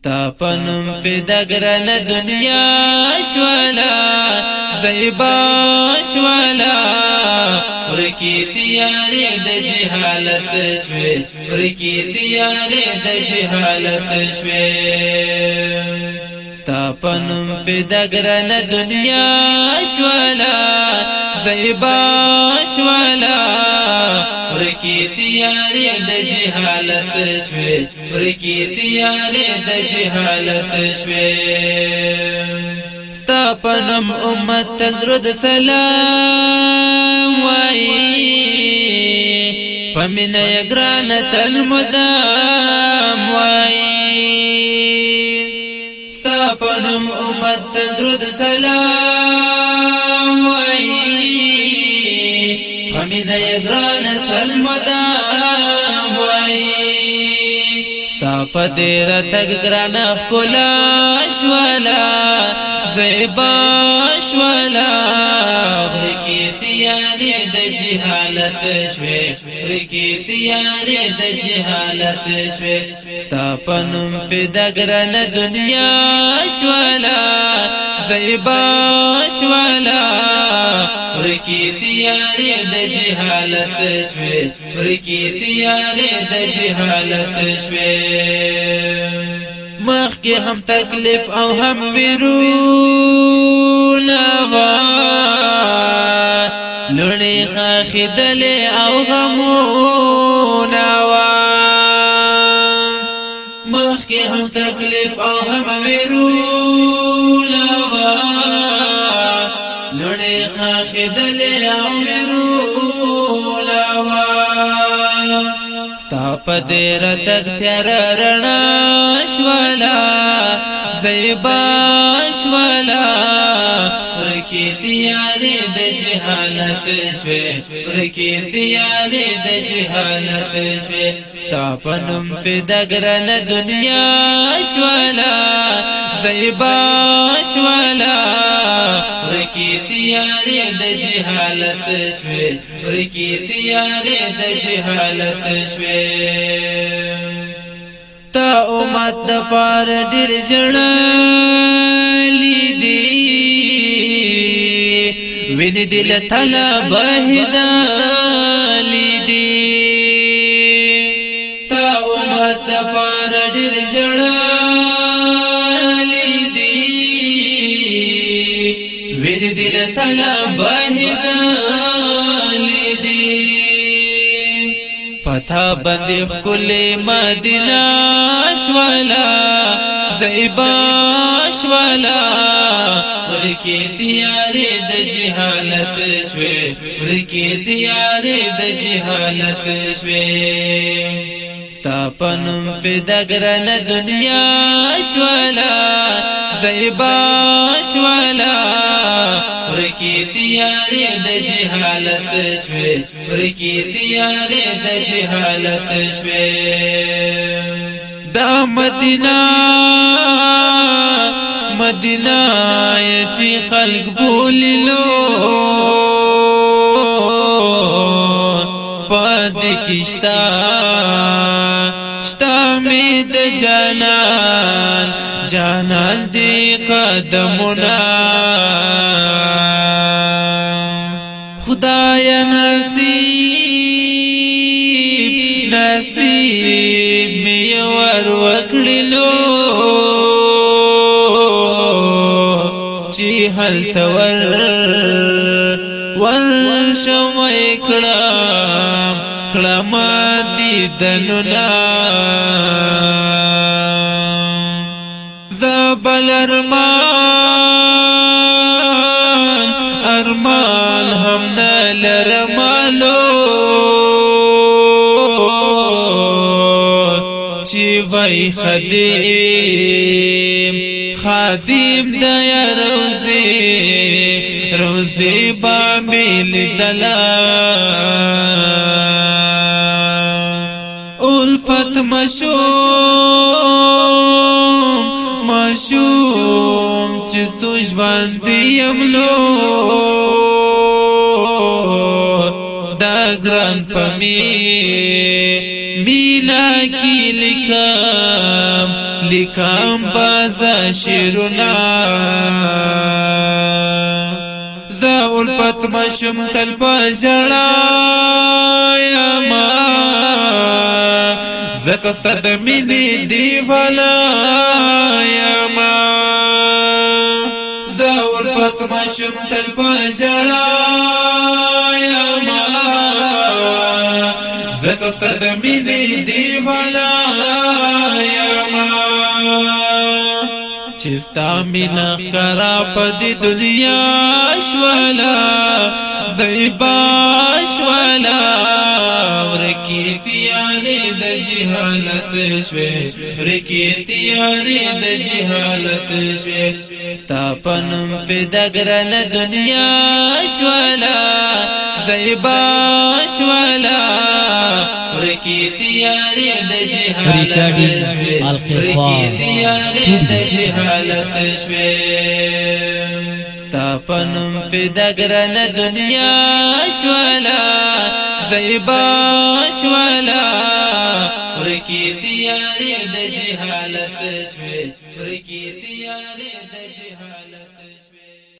ستا في فدا دنيا شوالا زيبا شوالا ورکی تیاری د جهالت شوی ورکی تیاری د جهالت شوی تا پنم فدا ګرن دنیا شوالا زیبا شوالا ورکی تیارې د جهالت شوي ورکی تیارې د جهالت شوي پنم امت تل درود سلام وای پمنه ګران تل مدام امت تدرد سلام وای غمی د یګران پدې راتګ ګران خلا شوالا زيبا شوالا رکی تیارې د جهالت شوي رکی تیارې د جهالت شوي تا پنم فدا ګران دنیا شوالا زيبا شوالا رکی تیارې د جهالت شوي رکی تیارې د جهالت شوي مخکې هم تکلیف او هم ویرونه وا لړې خاخدلې او غمونه وا مخکې هم تکلیف او هم ویرونه وا لړې خاخدلې او پدې رد اختیار رڼا شوالا زیبا شوالا رکی دیاره جهالت شوي ورکی دیارې د جهالت شوي تا پنم فدا ګرن دنیا شوالا زیبا شوالا ورکی دیارې د جهالت شوي ورکی دیارې د جهالت شوي تا امت د پار ډیر ژړلی دی وین دل تلا بهدا لیدی تا امت پار ډیر جړا لیدی وین دل تلا بهدا پتا باندې خپل مدینه شوالا زیبا شوالا ورکی دیارې د جهالت شوي ورکی دیارې د جهالت شوي تاپنم فدا گرن دنیا شوالا زیبا شوالا ورکی دیاری د جهالت شوی ورکی دیاری د جهالت حالت شوې دا مدینه مدینه چې خلق بوللو پد کیشتا شتا می د جانان جانان دی قدمونه ګمان وکړلو چې هل تور ول شوي کړه دې دنو نا زبل ارمان ارمان هم نه لرمالو بای خدیم خادم د روزي روزي با مل دلا الفت مشوم مشوم چې سوش باندې یملو دا ګران پمیر مینا کی لکام لکام بازا شیرنا زا الفت مشم تل بجڑا یا ما زکستا دمینی دیوالا یا ما زا الفت مشم تل بجڑا ته ستد مینې دیوالا یما چستا مینا کرا په دې دنیا شوالا زیبا شوالا ورکی دیالا د جهالت شوي رکی تیارې د جهالت شوي ستا پنم فدا ګرن دنیا شوالا زیبا شوالا رکی تیارې د جهالت شوي رکی تیارې د جهالت شوي ستا پنم فدا ګرن دنیا شوالا زیبا شوالا ورکی دیار د جهالت شوي